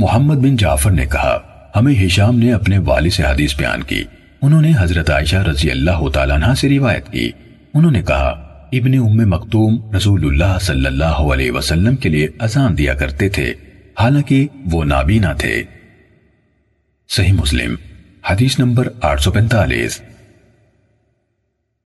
محمد بن جعفر نے کہا، ہمیں ہشام نے اپنے والد سے حدیث بیان کی۔ انہوں نے حضرت عائشہ رضی اللہ تعالیٰ عنہ سے روایت کی۔ انہوں نے کہا، ابن ام مکتوم رسول اللہ صلی اللہ علیہ وسلم کے لیے اذان دیا کرتے تھے، حالانکہ وہ نابینا تھے۔ صحیح مسلم، حدیث نمبر آٹھ سو پینتالیس۔